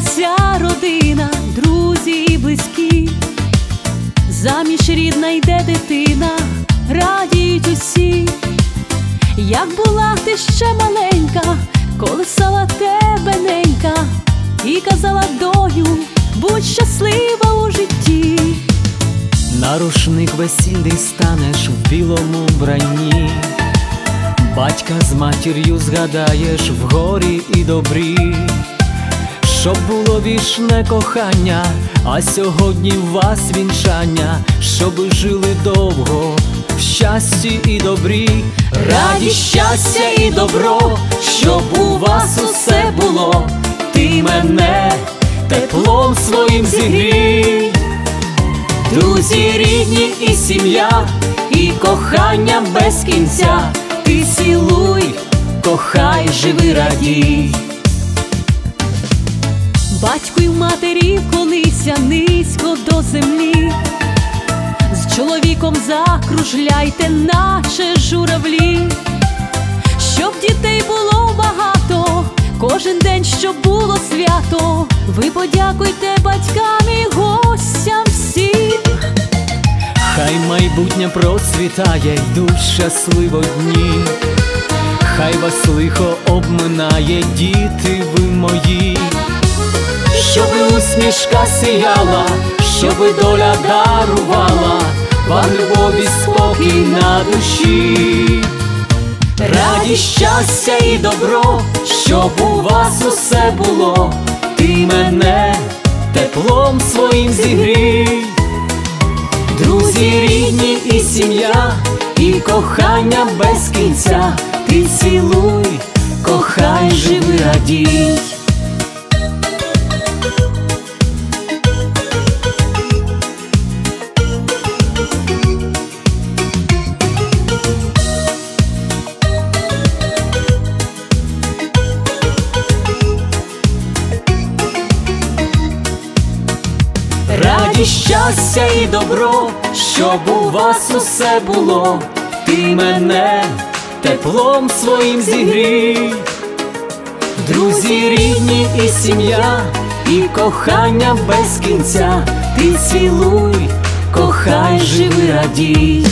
вся родина, друзі і близькі, заміж рідна йде дитина, радіють усі, як була ти ще маленька, колесала тебе ненька, і казала доню, будь щаслива у житті. На рушник весільний станеш в білому вбранні, батька з матір'ю згадаєш в горі і добрі, щоб було вічне кохання, а сьогодні в вас вінчання, щоб жили довго в щасті і добрі, раді щастя і добро, щоб у вас усе було, ти мене теплом своїм зігрій. Друзі, рідні і сім'я, і кохання без кінця, ти цілуй, кохай, живи, радій. Батьку й матері вклонися низько до землі, з чоловіком закружляйте, наче журавлі, щоб дітей було багато, кожен день, щоб було свято. Ви подякуйте батькам і гостям всім. Хай майбутнє процвітає, йдуть щасливо дні, хай вас лихо обминає, діти ви мої, щоби усмішка сіяла, щоби доля дарувала, вам любові спокій на душі, радість, щастя і добро, щоб у вас усе було, ти мене теплом своїм зігрій. Друзі, рідні і сім'я, і кохання без кінця, ти цілуй, кохай, живи, радій. Радість, щастя і добро, щоб у вас усе було, ти мене теплом своїм зігрій. Друзі, рідні і сім'я, і кохання без кінця, ти цілуй, кохай, живи, радій.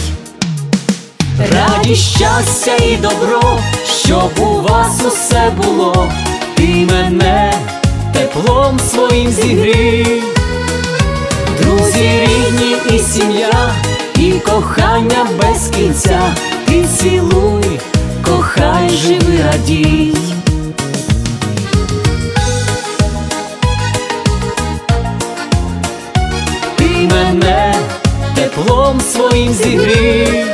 Радість, щастя і добро, щоб у вас усе було, ти мене теплом своїм зігрій. Друзі, рідні і сім'я, і кохання без кінця, ти цілуй, кохай, живи, радій. Ти мене теплом своїм зігрій.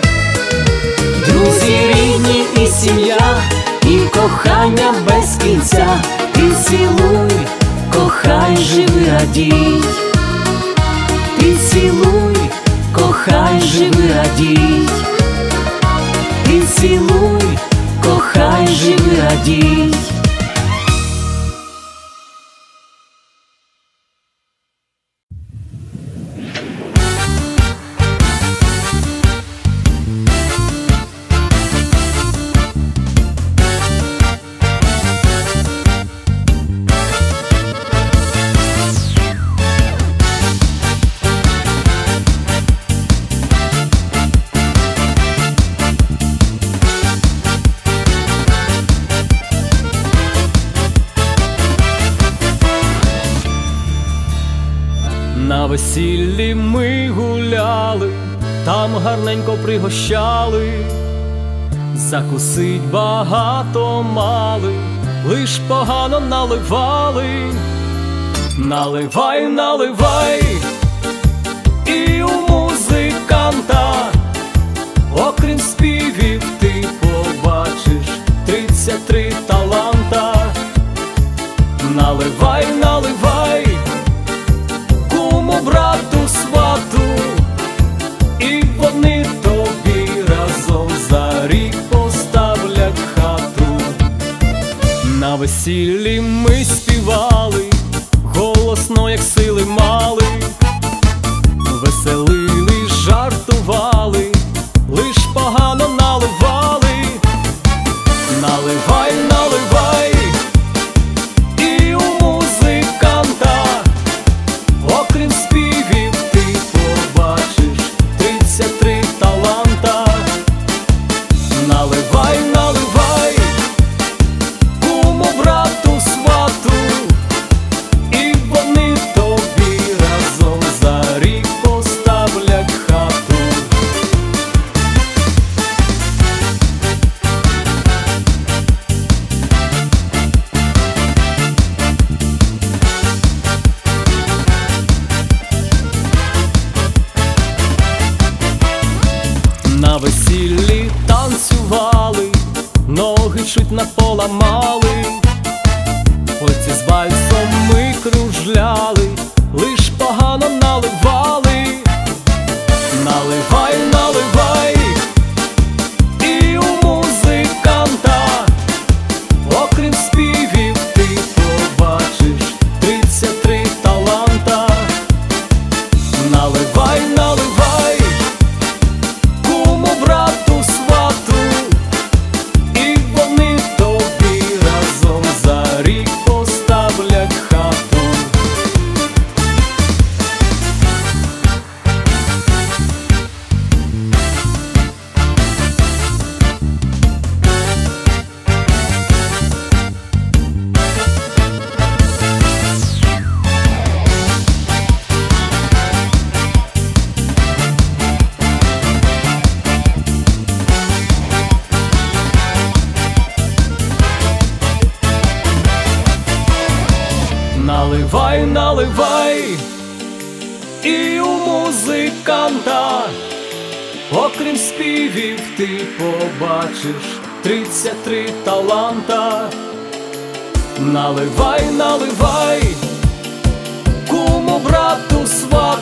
Друзі, рідні і сім'я, і кохання без кінця, ти цілуй, кохай, живи, радій. Цілуй, кохай, живи, радій. Ти цілуй, кохай, живи, радій. Гарненько пригощали, закусить багато мали, лиш погано наливали, наливай, наливай, і у музиканта, окрім співів, ти побачиш тридцять три таланта. Наливай, наливай Весіллі ми таланта. Наливай, наливай, куму брату свату,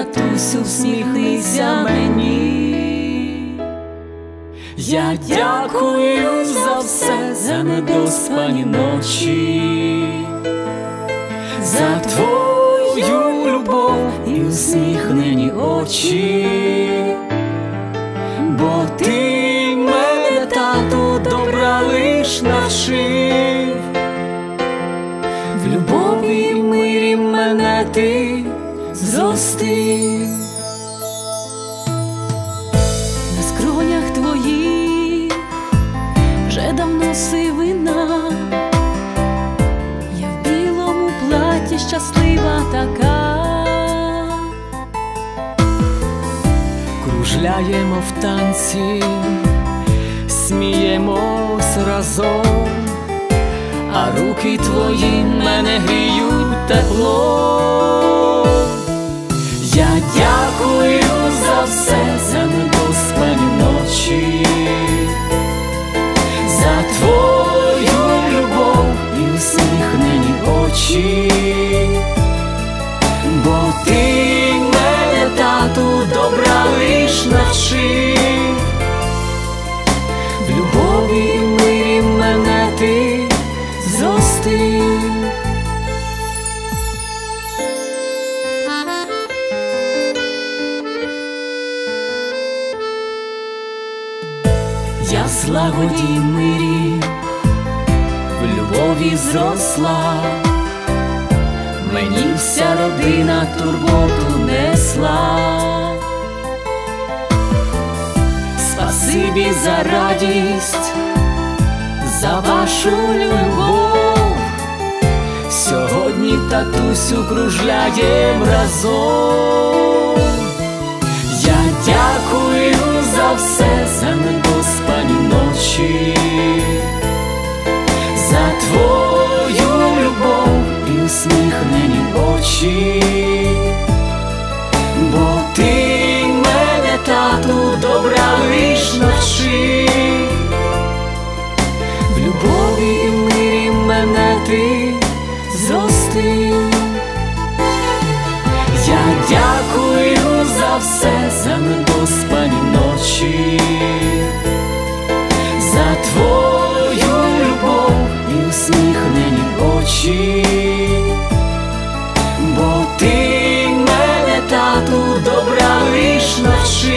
любий татусю, всміхнися мені. Я дякую за все, за недоспані ночі, за твою любов і усміхнені очі, бо ти мене, тату, добра лиш навчив, зростив. На скронях твоїх вже давно сивина. Я в білому платі щаслива така. кружляємо в танці, сміємось разом, а руки твої мене гріють тепло. Дякую за все, за недоспані ночі, за твою любов і усміхнені очі. Бо ти мене, тату, добра лиш навчив, зросла. Мені вся родина турботу несла. Спасибі за радість, за вашу любов. Сьогодні татусю кружляєм разом. Я дякую за все, за недоспані ночі, очі, бо ти мене, тату, добра лиш навчи, в любові і мирі мене ти зрости. Я дякую за все, за недоспані ночі, за твою любов і усміхнені очі. Watch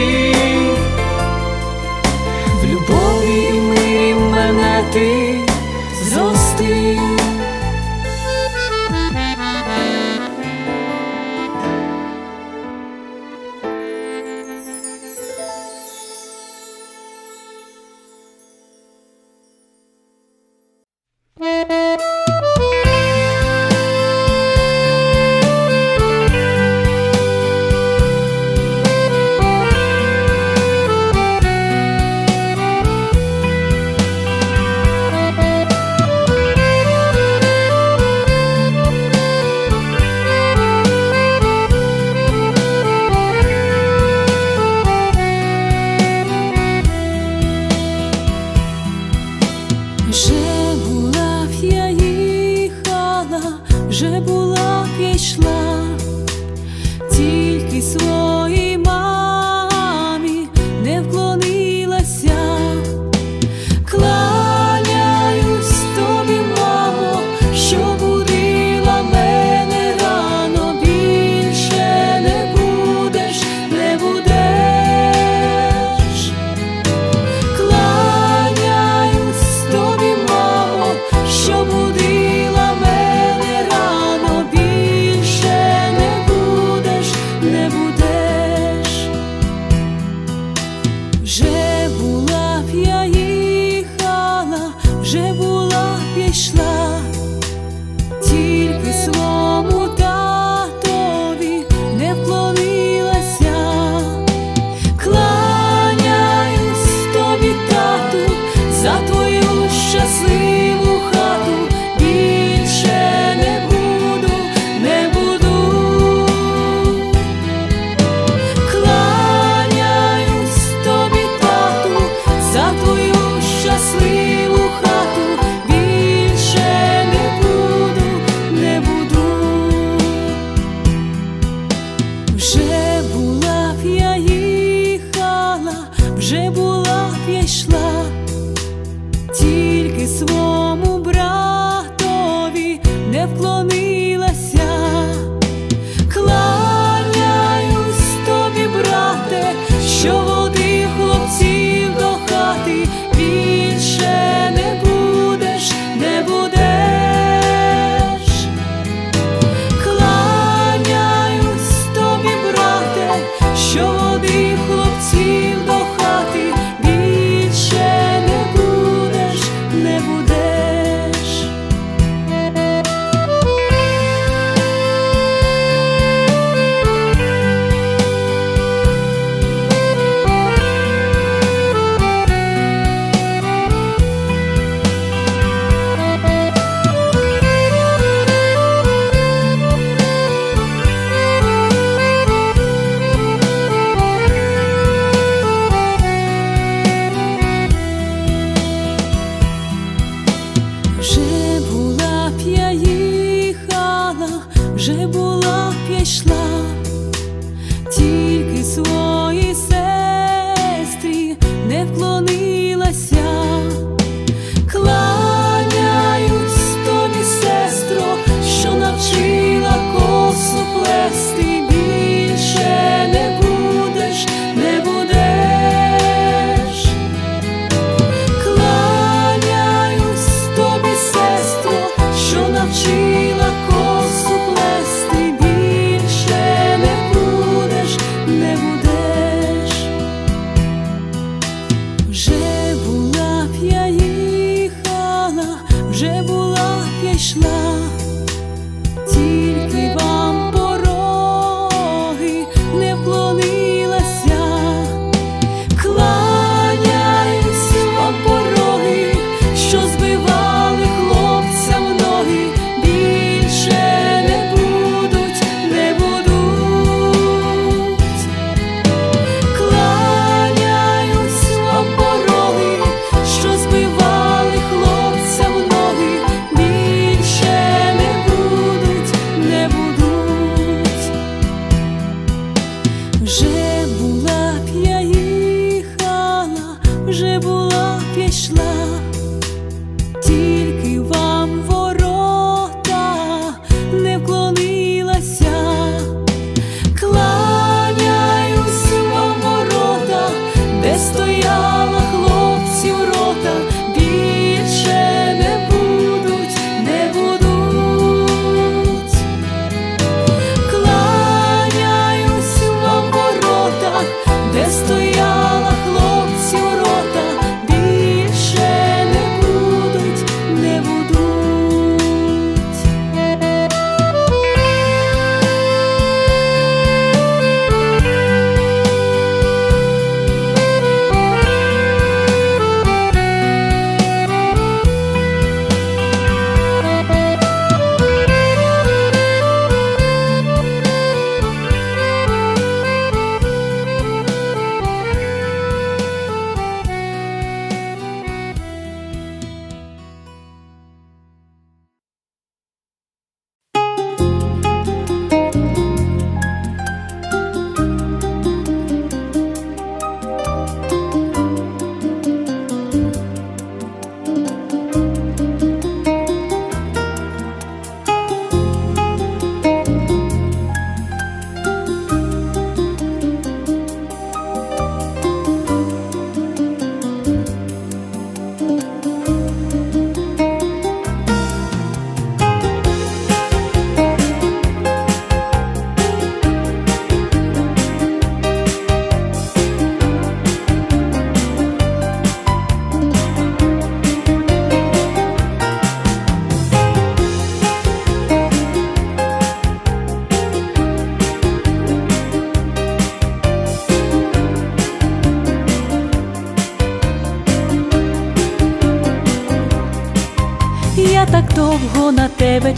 te estoy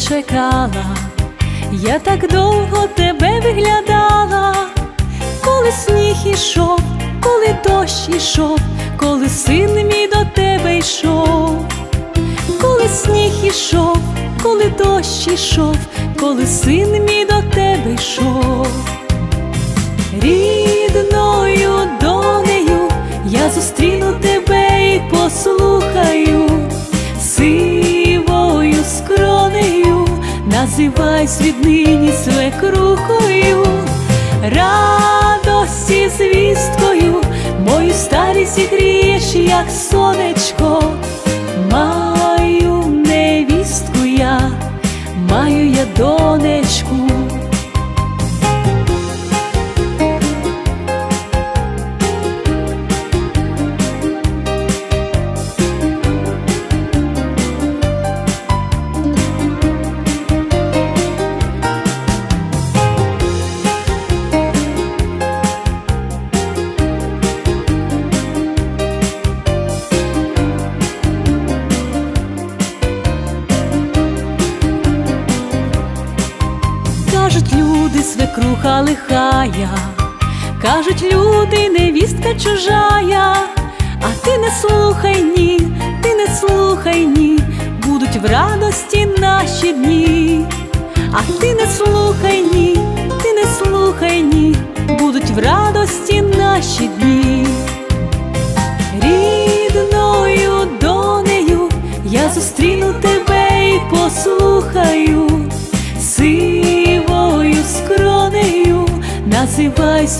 чекала, я так довго тебе виглядала, коли сніг ішов, коли дощ ішов, коли син мій до тебе йшов, коли сніг ішов, коли дощ ішов, коли син мій до тебе йшов. Рідною донею я зустріну тебе і послухаю, називай віднині свекрухою, радості звісткою, мою старість грієш, як сонечко,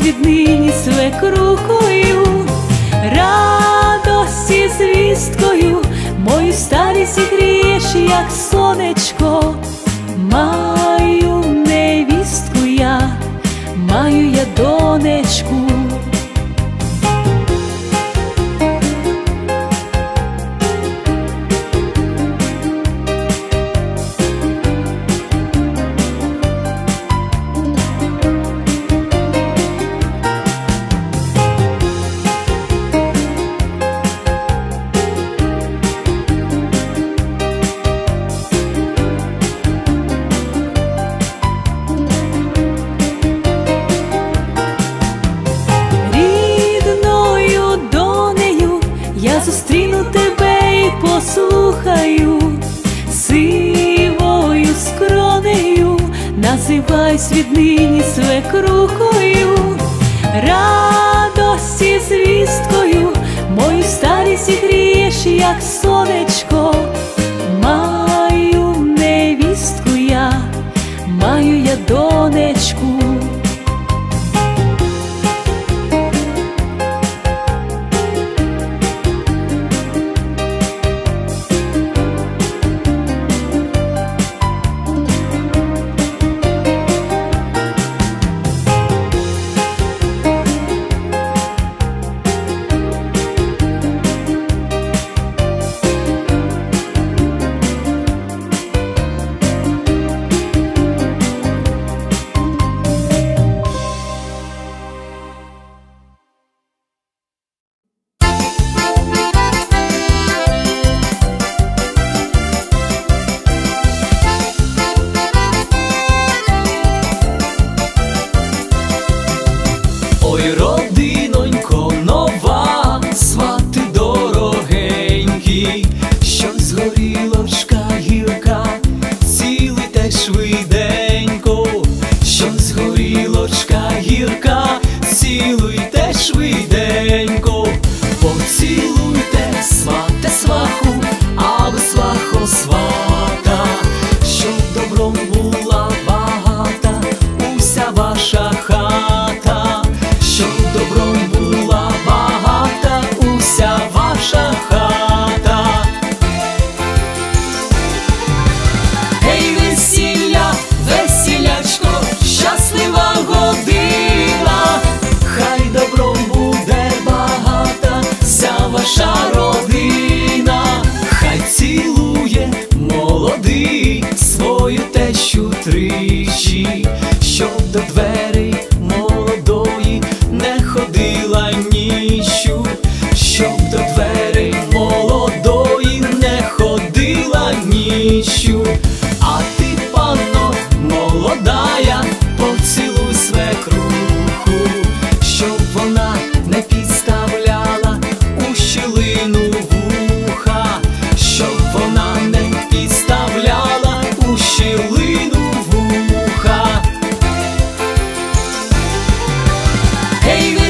віднині свекрухою, радості звісткою, мою старість грієш, як сонечко, маю невістку я, маю я донечку. baby.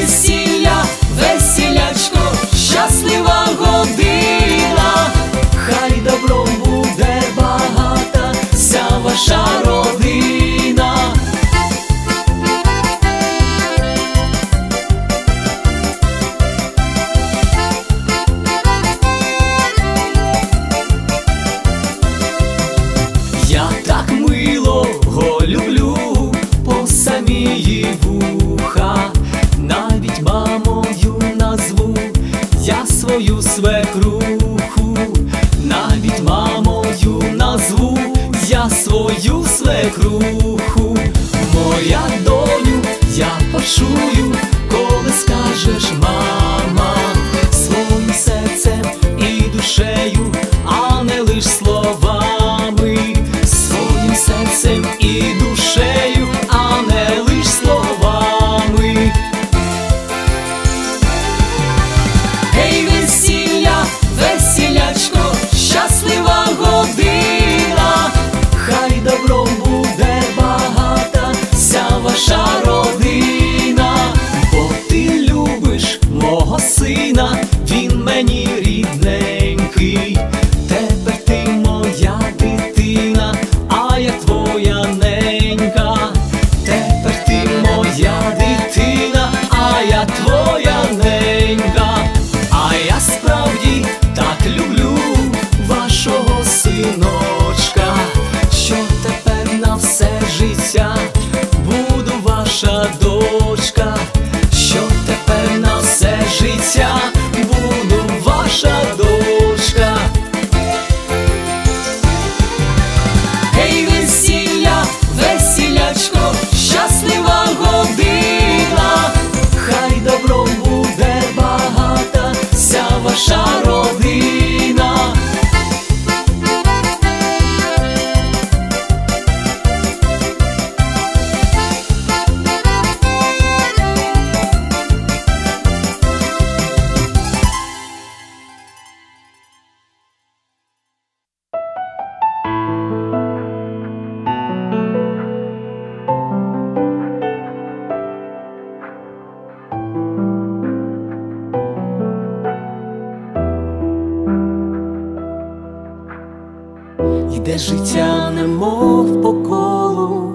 Життя, немов по колу,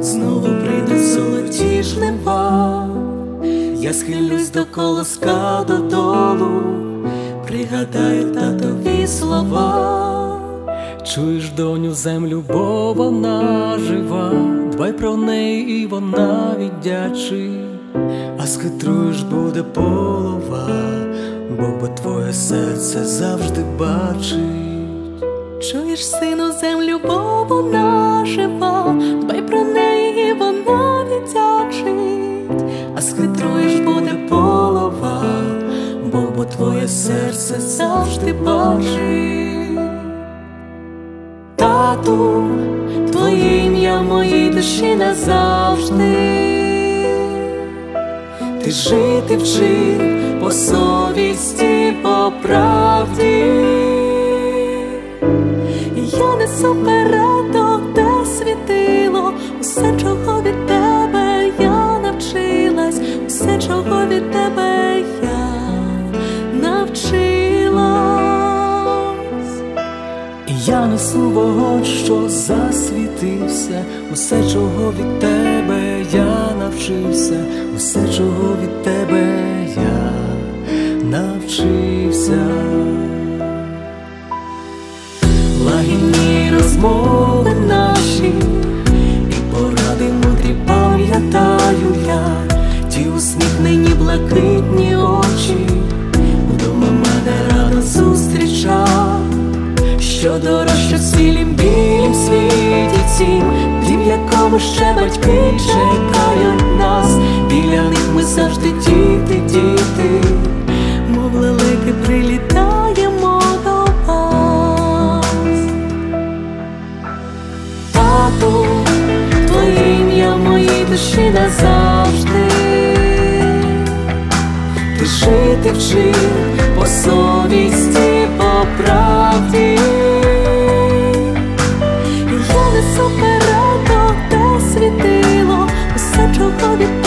знову прийдуть золоті жнива. Я схилюсь до колоска додолу, пригадаю татові слова. Чуєш, доню, землю, бо вона жива, дбай про неї, і вона віддячить, а схитруєш буде полова, Бог бо твоє серце завжди бачить. Чуєш, сину, землю, бо вона жива, дбай про неї, вона віддячить, а схитруєш буде полова, Бог бо твоє серце завжди бачить. Тату, твоє ім'я в моїй душі назавжди. Ти жити вчив по совісті, по правді. Я несу передок, де світило, усе, чого від тебе я навчилась, усе, чого від тебе я навчилась. Я несу вогонь, що засвітився, усе, чого від тебе я навчився, усе, чого від тебе я навчився. Лагідні розмови наші, і поради мудрі пам'ятаю я, ті усміхнені блакитні очі, вдома мене рано зустрічав, що дорожче в цілім білім світі цім, дім, якому ще батьки чекають нас, біля них ми завжди діти, діти, мов душі назавжди. Ти жити вчив по совісті, по правді. Я несу передок, те світило, усе, чого від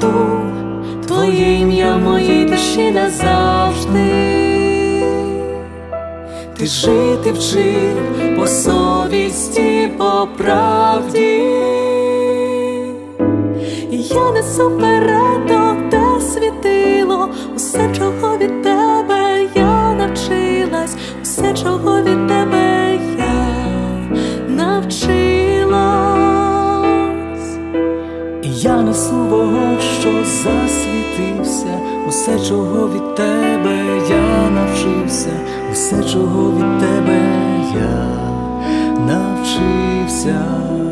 тату, твоє ім'я моїй душі назавжди, ти жити вчив по совісті, по правді, я несу передок те світило, усе, чого від тебе я навчилась, усе, чого від. тебе. Усе, чого від тебе я навчився, усе, чого від тебе я навчився.